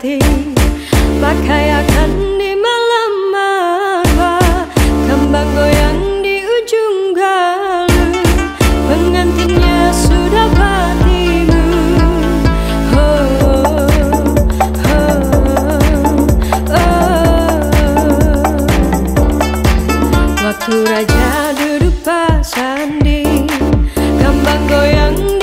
hati Pakai akan di malam apa? Kembang goyang di ujung galu Pengantinnya sudah patimu oh, oh, oh, oh. Waktu raja duduk pasandi Kembang goyang